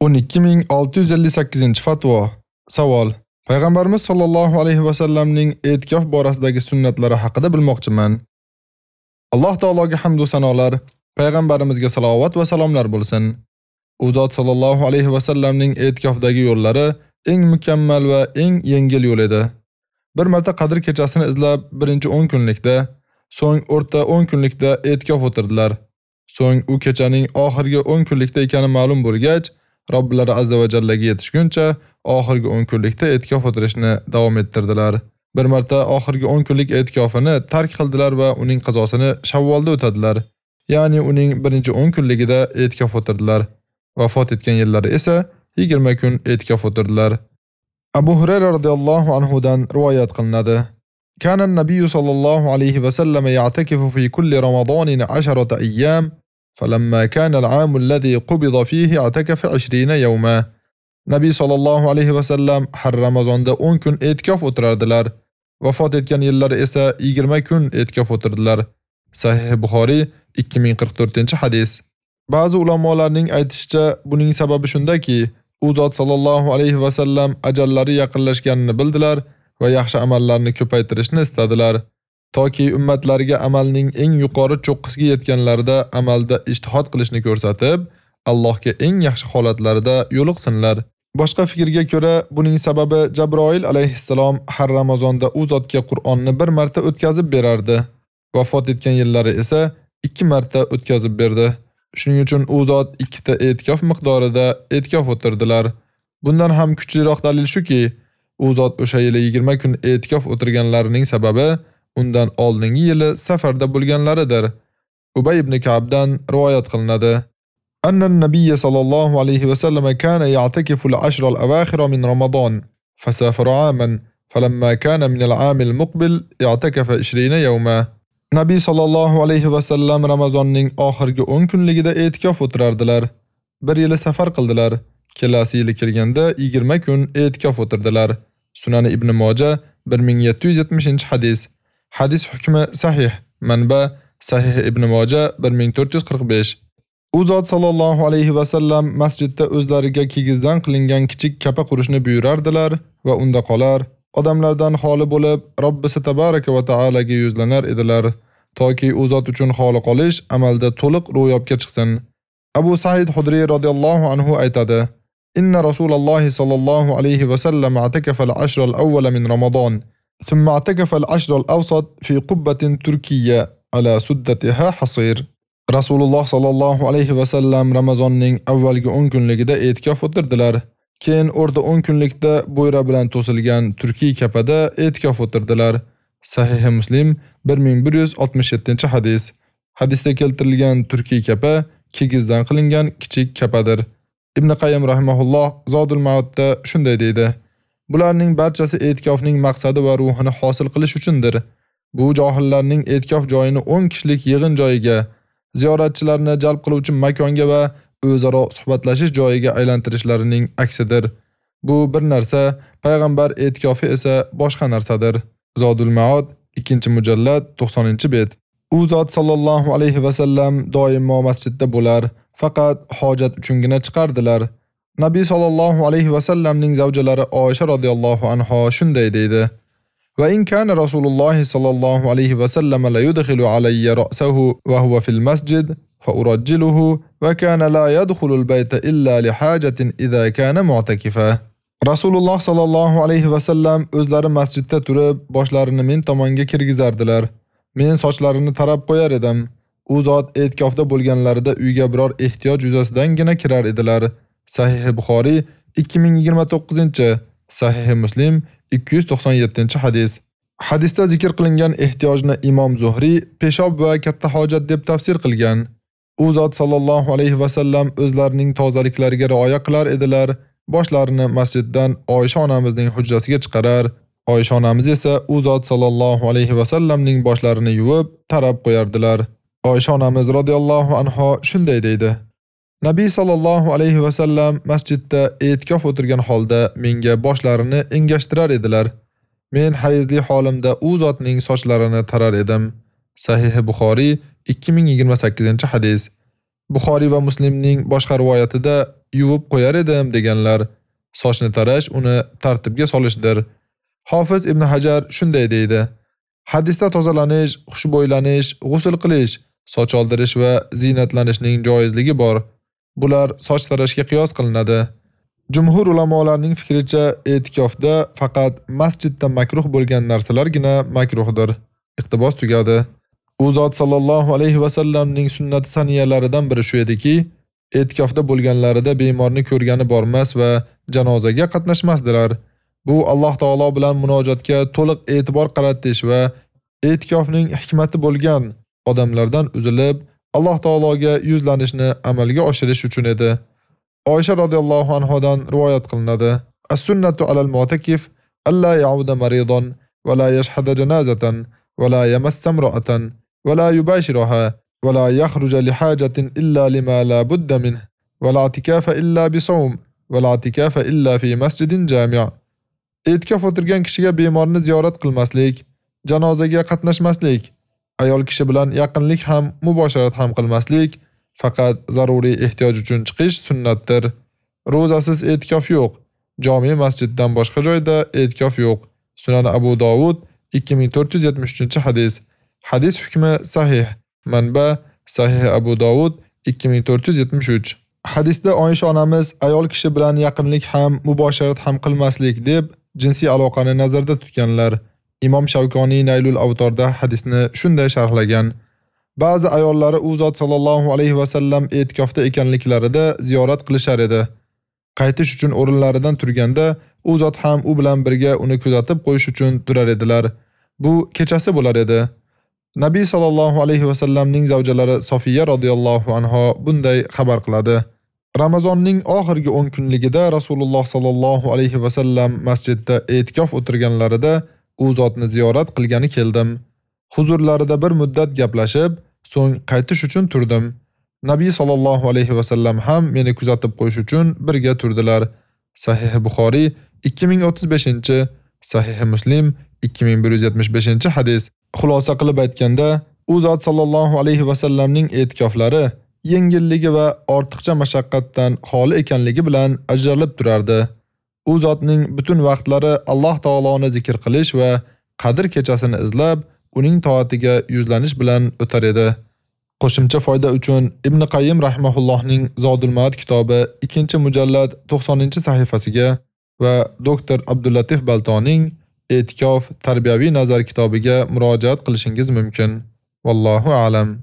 12658-fatvo. Savol: Payg'ambarimiz sollallohu alayhi va sallamning e'tikof borasidagi sunnatlari haqida bilmoqchiman. Alloh taologa hamd va sanolar, payg'ambarimizga salovat va salomlar bo'lsin. U zot sollallohu alayhi va sallamning e'tikofdagi yo'llari eng mukammal va eng yengil yo'l edi. Bir marta Qadr kechasini izlab, birinchi 10 kunlikda, so'ng o'rta 10 kunlikda e'tikof o'tirdilar. So'ng u kechaning oxirgi 10 kunlikda ekani ma'lum bo'lgach, Robbilari azza va jallaga yetishguncha oxirgi 10 kunlikda e'tikof o'tirishni davom ettirdilar. Bir marta oxirgi 10 kunlik e'tikofini tark qildilar va uning qazosini Shavvolda o'tadilar. Ya'ni uning birinchi 10 kunligida e'tikof o'tirdilar. Vafot etgan yillari esa 20 kun e'tikof o'tirdilar. Abu Hurayra radhiyallohu anhu dan rivoyat qilinadi. Kana an-nabiy sallallohu alayhi va sallam ya'takifu fi kulli ramadanin 10 ayyam فلما كان العام الذي قبض فيه اعتكف 20 يوما Nabiy sallallohu alayhi va sallam har Ramazonda 10 kun e'tikof o'tirardilar. Vafot etgan yillari esa 20 kun e'tikof o'tirdilar. Sahih Buxoriy 2044-hadis. Ba'zi ulamolarning aytishicha, buning sababi shundaki, u zot sallallohu alayhi va sallam ajallari yaqinlashganini bildilar va yaxshi amallarni ko'paytirishni istadilar. Toki ummatlariga amalning eng yuqori cho'qqisiga yetganlarida amalda ijtihod qilishni ko'rsatib, Allohga eng yaxshi holatlarida yo'liqsinlar. Boshqa fikrga ko'ra, buning sababi Jabroil alayhissalom har Ramazonda u zotga Qur'onni bir marta o'tkazib berardi. Vafot etgan yillari esa 2 marta o'tkazib berdi. Shuning uchun u zot ikkita e'tikof miqdorida e'tikof o'tirdilar. Bundan ham kuchliroq dalil shuki, u zot o'sha yili 20 kun e'tikof o'tirganlarining sababi undan oldingi yili safarda bo'lganlaridir. Ubay ibn Ka'bdan rivoyat qilinadi. Anna an-nabiy sallallohu alayhi va sallam kana ya'takifu al-ashr al-awakhir min Ramadan, fasafara 'aman, falamma kana min al-'am al-muqbil ya'takafa 20 yawma. Nabiy sallallohu alayhi va sallam Ramazonning oxirgi 10 kunligida e'tikof o'tirardilar. Bir yili safar qildilar. Kelasi yili kelganda 20 kun e'tikof o'tirdilar. Sunan Ibn Moja 1770-hadis. Hadis hukmi sahih. Manba Sahih Ibn Moja 1445. U zot sallallohu alayhi va sallam masjidda o'zlariga kigizdan qilingan kichik kapa qurishni buyurardilar va unda qolar. Odamlardan xoli bo'lib, Robbisi tabaraka va taolaga yuzlanar edilar, toki u zot uchun xoli qolish amalda to'liq ro'yobga chiqsin. Abu Sa'id Hudri radhiyallohu anhu aytadi: Inna Rasululloh sallallohu alayhi va sallam atakafa al-ashr al-awwal min Ramazon. ثم اعتكف العشر الأوسط في قبة تركية على سدتها حصير Rasululloh sallallohu alayhi va sallam Ramazonning avvalgi 10 kunligida e'tikof o'tirdilar. Keyin o'rta 10 kunlikda bo'yra bilan to'silgan turkiy kapada e'tikof o'tirdilar. Sahih Muslim 1167-hadis. Hadisda keltirilgan turkiy kapa kigizdan qilingan kichik kapadir. Ibn Qayyim rahimahulloh Zodul Ma'udda shunday deydi: Bularning barchasi e'tikofning maqsadi va ruhini hosil qilish uchundir. Bu johillarning e'tikof joyini 10 kishilik yig'in joyiga, ziyoratchilarni jalb qiluvchi makonga va o'zaro suhbatlashish joyiga aylantirishlarining aksidir. Bu bir narsa, payg'ambar e'tikofi esa boshqa narsadir. Zodul Maod 2-mujallad 90-bet. U zot sallallohu alayhi va sallam doimo masjidda bo'lar, faqat hojat uchungina chiqardilar. Nabiy sallallohu alayhi va sallamning zavjalari Oysha radhiyallohu anha shunday deydi: Va in kana Rasululloh sallallohu alayhi va sallam la yudkhilu alayya ra'sahu wa huwa fil masjid fa urajjiluhu va kana la yadkhulu al-bayta illa li hajatin idha kana mu'takifa. Rasululloh sallallohu alayhi va sallam o'zlari masjidda turib, boshlarini men tomonga kirgizardilar. Men sochlarini tarab qo'yar edim. U zot e'tikofda bo'lganlarida uyga biror ehtiyoj yuzasidangina kirar edilar. Sahih Buxoriy 2029, Sahih Muslim 297-hadis. Hadisda zikr qilingan ehtiyojni Imom Zuhri peshob va katta hojat deb tafsir qilgan. U zot sallallohu alayhi va sallam o'zlarining tozaliklariga rioya qilar edilar. Boshlarini masjiddan Oysha onamizning hujrasiga chiqarar. Oysha onamiz esa u zot sallallohu alayhi va sallamning boshlarini yuvib, tarab qo'yardilar. Oysha onamiz radhiyallohu anha shunday deydi: Nabiy sallallohu alayhi va sallam masjidda e'tikof o'tirgan holda menga boshlarini engashtirar edilar. Men hayizli holimda u zotning sochlarini tarar edim. Sahih Buxoriy 2028-hadis. Buxoriy va Muslimning boshqa rivoyatida yuvib qo'yar edim deganlar. Sochni tarash uni tartibga solishdir. Hofiz Ibn Hajar shunday deydi: Hadisda tozalanish, xushbo'ylanish, g'usl qilish, soch oldirish va zinatlanishning joizligi bor. Bular soch tarashga qiyos qilinadi. Jumhur ulamolarning fikricha, e'tikofda faqat masjidda makruh bo'lgan narsalargina makruhdir. Iqtibos tugadi. U zot sallallohu alayhi va sallamning sunnat saniyalaridan biri shu ediki, e'tikofda bo'lganlarida bemorni ko'rgani bormas va janozaga qatnashmasdilar. Bu Alloh taolo bilan munojatga to'liq e'tibor qaratish va e'tikofning hikmati bo'lgan odamlardan uzilib, Alloh taologa yuzlanishni amalga oshirish uchun edi. Oysha radhiyallohu anhodan rivoyat qilinadi. As-sunnatu alal mu'takif alla ya'uda maridan va la yashhada janazatan va la yamassa imra'atan va la yubashiraha va la yakhruja li hajatin illa lima la budda min va la i'tikafa illa bi sawm va la i'tikafa illa fi masjidin jami'. E'tikof o'tirgan kishiga bemorni ziyorat qilmaslik, janozaga qatnashmaslik, ayol kishi bilan yaqinlik ham, mubosharat ham qilmaslik faqat zaruriy ehtiyoj uchun chiqish sunnatdir. Ro'zasiz e'tikof yo'q. Jami masjiddan boshqa joyda e'tikof yo'q. Sunan Abu Dovud 2473-hadis. Hadis hukmi sahih. Manba Sahih Abu Dovud 2473. Hadisda Oysha onamiz ayol kishi bilan yaqinlik ham, mubosharat ham qilmaslik deb jinsiy aloqani nazarda tutganlar. Imom Shavkoniy Naylul Avtorda hadisni shunday sharhlagan: Ba'zi ayollari u zot sallallohu alayhi va sallam e'tikofda ekanliklarida ziyorat qilishar edi. Qaytish uchun o'rinlaridan turganda, u zot ham u bilan birga uni kuzatib qo'yish uchun turar edilar. Bu kechasi bo'lar edi. Nabiy sallallohu alayhi va sallamning zavjalari Sofiya radhiyallohu anha bunday xabar qiladi. Ramazonning oxirgi 10 kunligida Rasululloh sallallohu alayhi va sallam masjidda e'tikof o'tirganlarida u zotni ziyorat qilgani keldim. Huzurlarida bir muddat gaplashib, so'ng qaytish uchun turdim. Nabiy sallallohu alayhi va sallam ham meni kuzatib qo'yish uchun birga turdilar. Sahih Buxoriy 2035, Sahih Muslim 2175-hadis. Xulosa qilib aytganda, u zot sallallohu alayhi va sallamning e'tikoflari yengilligi va ortiqcha mashaqqatdan xoli ekanligi bilan ajralib turardi. U zotning butun vaqtlari Alloh taoloni zikr qilish va qadr kechasini izlab, uning toatiga yuzlanish bilan o'tar edi. Qo'shimcha foyda uchun Ibn Qayyim rahimahullohning Zodul Ma'ad kitobi 2-mujallad 90-sahifasiga va doktor Abdullatif Baltoning E'tikof tarbiyaviy nazar kitobiga murojaat qilishingiz mumkin. Vallohu a'lam.